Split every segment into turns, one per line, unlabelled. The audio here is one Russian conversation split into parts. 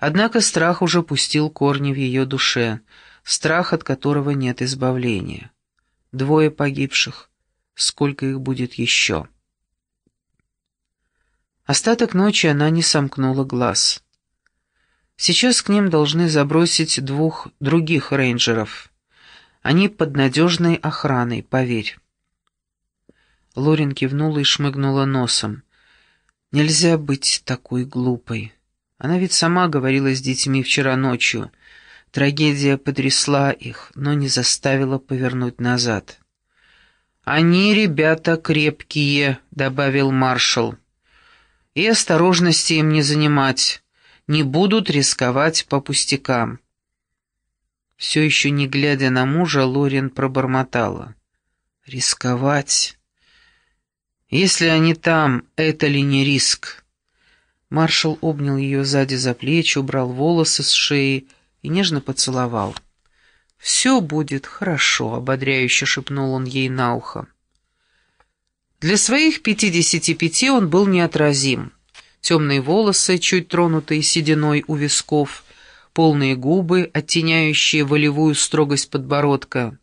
Однако страх уже пустил корни в ее душе, страх, от которого нет избавления. Двое погибших. Сколько их будет еще? Остаток ночи она не сомкнула глаз. Сейчас к ним должны забросить двух других рейнджеров. Они под надежной охраной, поверь. Лорин кивнула и шмыгнула носом. Нельзя быть такой глупой. Она ведь сама говорила с детьми вчера ночью. Трагедия потрясла их, но не заставила повернуть назад. «Они, ребята, крепкие», — добавил маршал. «И осторожности им не занимать, не будут рисковать по пустякам». Все еще не глядя на мужа, Лорин пробормотала. «Рисковать? Если они там, это ли не риск?» Маршал обнял ее сзади за плечи, убрал волосы с шеи и нежно поцеловал. «Все будет хорошо», — ободряюще шепнул он ей на ухо. Для своих пятидесяти пяти он был неотразим. Темные волосы, чуть тронутые сединой у висков, полные губы, оттеняющие волевую строгость подбородка.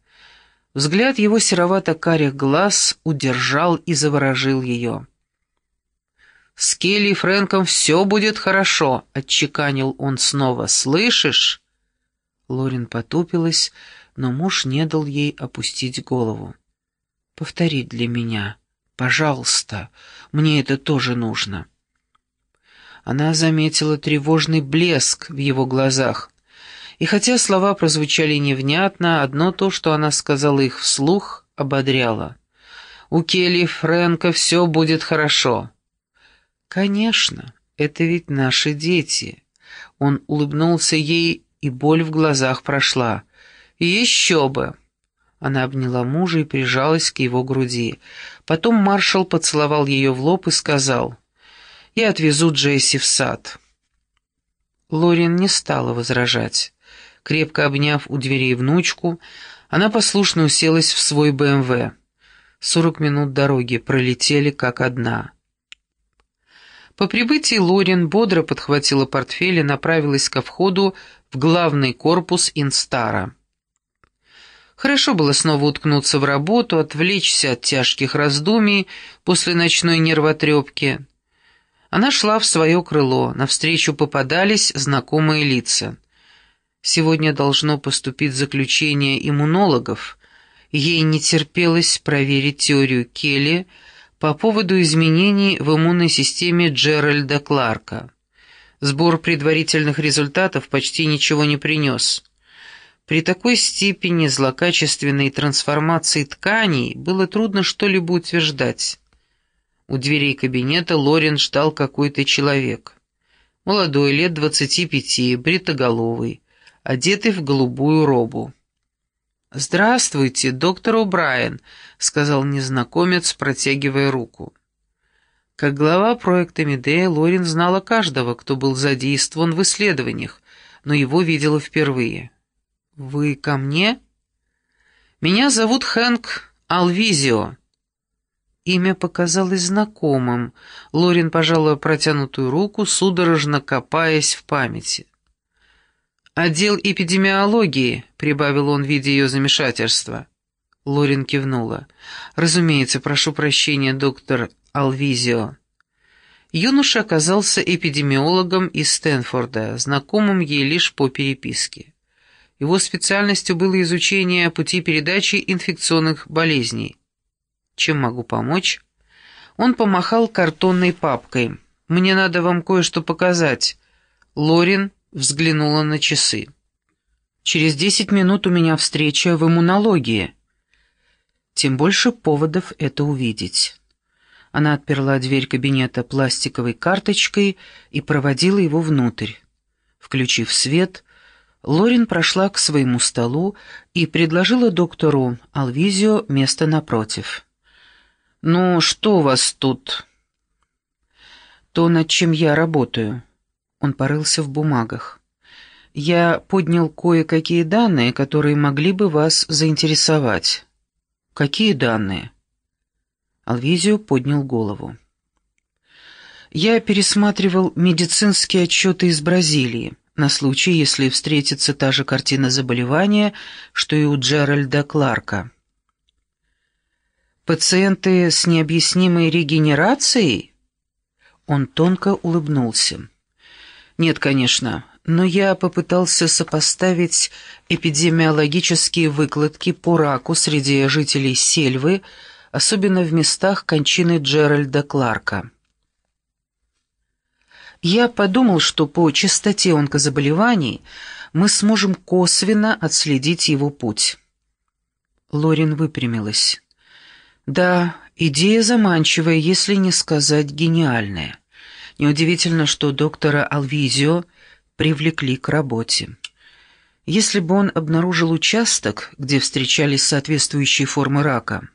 Взгляд его серовато-карих глаз удержал и заворожил ее. «С Келли и Фрэнком все будет хорошо», — отчеканил он снова. «Слышишь?» Лорин потупилась, но муж не дал ей опустить голову. «Повтори для меня. Пожалуйста. Мне это тоже нужно». Она заметила тревожный блеск в его глазах. И хотя слова прозвучали невнятно, одно то, что она сказала их вслух, ободряло. «У Келли и Фрэнка все будет хорошо». «Конечно, это ведь наши дети». Он улыбнулся ей, и боль в глазах прошла. «Еще бы!» Она обняла мужа и прижалась к его груди. Потом маршал поцеловал ее в лоб и сказал, «Я отвезу Джесси в сад». Лорин не стала возражать. Крепко обняв у дверей внучку, она послушно уселась в свой БМВ. Сорок минут дороги пролетели как одна. По прибытии Лорин бодро подхватила портфель и направилась ко входу в главный корпус Инстара. Хорошо было снова уткнуться в работу, отвлечься от тяжких раздумий после ночной нервотрепки. Она шла в свое крыло, навстречу попадались знакомые лица. Сегодня должно поступить заключение иммунологов. Ей не терпелось проверить теорию Келли, по поводу изменений в иммунной системе Джеральда Кларка. Сбор предварительных результатов почти ничего не принес. При такой степени злокачественной трансформации тканей было трудно что-либо утверждать. У дверей кабинета Лорен ждал какой-то человек. Молодой, лет двадцати пяти, бритоголовый, одетый в голубую робу. «Здравствуйте, доктор О'Брайен», — сказал незнакомец, протягивая руку. Как глава проекта Медея, Лорин знала каждого, кто был задействован в исследованиях, но его видела впервые. «Вы ко мне?» «Меня зовут Хэнк Алвизио». Имя показалось знакомым. Лорин пожала протянутую руку, судорожно копаясь в памяти. «Отдел эпидемиологии», — прибавил он, видя ее замешательства. Лорин кивнула. «Разумеется, прошу прощения, доктор Алвизио». Юноша оказался эпидемиологом из Стэнфорда, знакомым ей лишь по переписке. Его специальностью было изучение пути передачи инфекционных болезней. «Чем могу помочь?» Он помахал картонной папкой. «Мне надо вам кое-что показать». Лорин взглянула на часы. «Через десять минут у меня встреча в иммунологии». Тем больше поводов это увидеть. Она отперла дверь кабинета пластиковой карточкой и проводила его внутрь. Включив свет, Лорин прошла к своему столу и предложила доктору Алвизио место напротив. «Ну, что у вас тут?» «То, над чем я работаю». Он порылся в бумагах. «Я поднял кое-какие данные, которые могли бы вас заинтересовать». «Какие данные?» Алвизио поднял голову. «Я пересматривал медицинские отчеты из Бразилии. на случай, если встретится та же картина заболевания, что и у Джеральда Кларка. «Пациенты с необъяснимой регенерацией?» Он тонко улыбнулся. «Нет, конечно, но я попытался сопоставить эпидемиологические выкладки по раку среди жителей Сельвы, особенно в местах кончины Джеральда Кларка. Я подумал, что по частоте онкозаболеваний мы сможем косвенно отследить его путь. Лорин выпрямилась. Да, идея заманчивая, если не сказать гениальная. Неудивительно, что доктора Алвизио привлекли к работе. Если бы он обнаружил участок, где встречались соответствующие формы рака,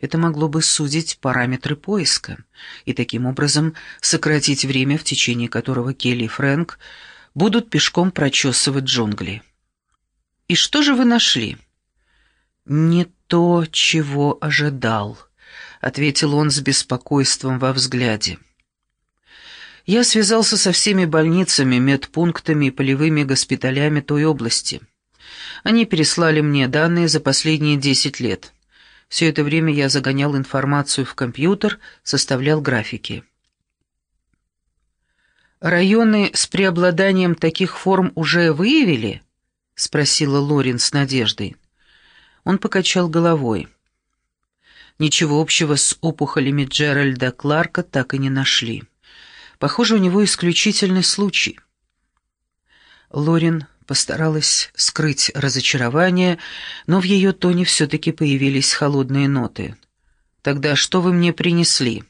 это могло бы сузить параметры поиска и таким образом сократить время, в течение которого Келли и Фрэнк будут пешком прочесывать джунгли. «И что же вы нашли?» «Не то, чего ожидал», — ответил он с беспокойством во взгляде. Я связался со всеми больницами, медпунктами и полевыми госпиталями той области. Они переслали мне данные за последние десять лет. Все это время я загонял информацию в компьютер, составлял графики. «Районы с преобладанием таких форм уже выявили?» — спросила Лорин с надеждой. Он покачал головой. Ничего общего с опухолями Джеральда Кларка так и не нашли. Похоже, у него исключительный случай. Лорин постаралась скрыть разочарование, но в ее тоне все-таки появились холодные ноты. «Тогда что вы мне принесли?»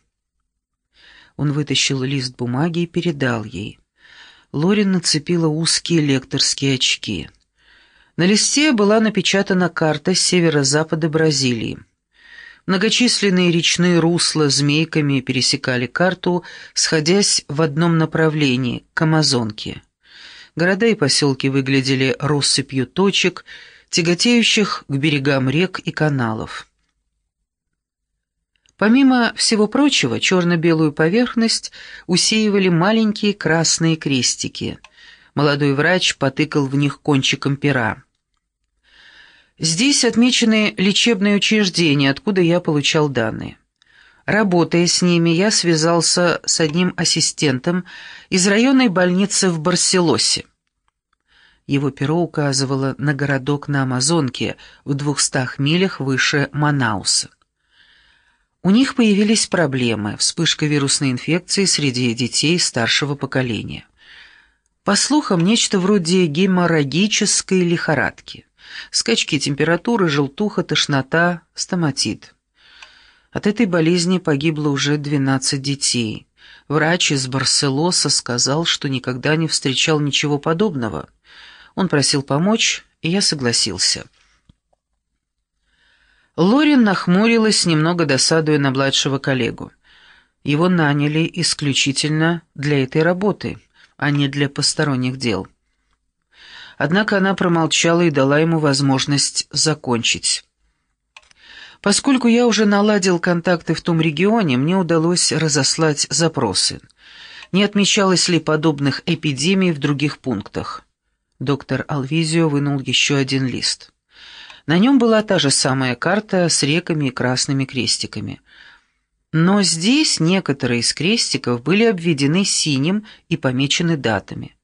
Он вытащил лист бумаги и передал ей. Лорин нацепила узкие лекторские очки. На листе была напечатана карта северо-запада Бразилии. Многочисленные речные русла змейками пересекали карту, сходясь в одном направлении, к Амазонке. Города и поселки выглядели россыпью точек, тяготеющих к берегам рек и каналов. Помимо всего прочего, черно-белую поверхность усеивали маленькие красные крестики. Молодой врач потыкал в них кончиком пера. Здесь отмечены лечебные учреждения, откуда я получал данные. Работая с ними, я связался с одним ассистентом из районной больницы в Барселосе. Его перо указывало на городок на Амазонке в двухстах милях выше Манауса. У них появились проблемы, вспышка вирусной инфекции среди детей старшего поколения. По слухам, нечто вроде геморрагической лихорадки скачки температуры, желтуха, тошнота, стоматит. От этой болезни погибло уже 12 детей. Врач из Барселоса сказал, что никогда не встречал ничего подобного. Он просил помочь, и я согласился. Лорин нахмурилась, немного досадуя на младшего коллегу. Его наняли исключительно для этой работы, а не для посторонних дел. Однако она промолчала и дала ему возможность закончить. Поскольку я уже наладил контакты в том регионе, мне удалось разослать запросы. Не отмечалось ли подобных эпидемий в других пунктах? Доктор Алвизио вынул еще один лист. На нем была та же самая карта с реками и красными крестиками. Но здесь некоторые из крестиков были обведены синим и помечены датами.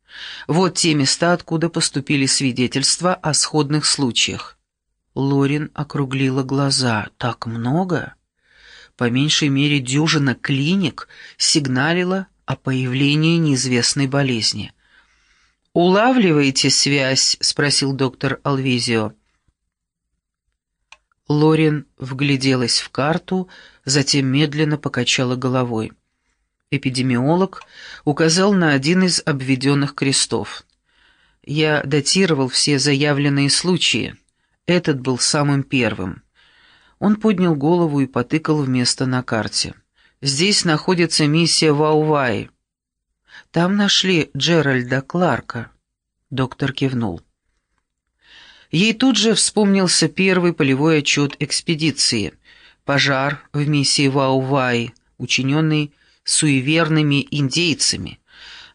Вот те места, откуда поступили свидетельства о сходных случаях. Лорин округлила глаза. «Так много?» По меньшей мере дюжина клиник сигналила о появлении неизвестной болезни. «Улавливаете связь?» — спросил доктор Алвизио. Лорин вгляделась в карту, затем медленно покачала головой. Эпидемиолог указал на один из обведенных крестов. Я датировал все заявленные случаи. Этот был самым первым. Он поднял голову и потыкал в место на карте. «Здесь находится миссия Ваувай. Там нашли Джеральда Кларка». Доктор кивнул. Ей тут же вспомнился первый полевой отчет экспедиции. Пожар в миссии Ваувай, учиненный суеверными индейцами.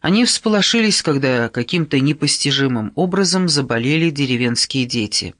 Они всполошились, когда каким-то непостижимым образом заболели деревенские дети.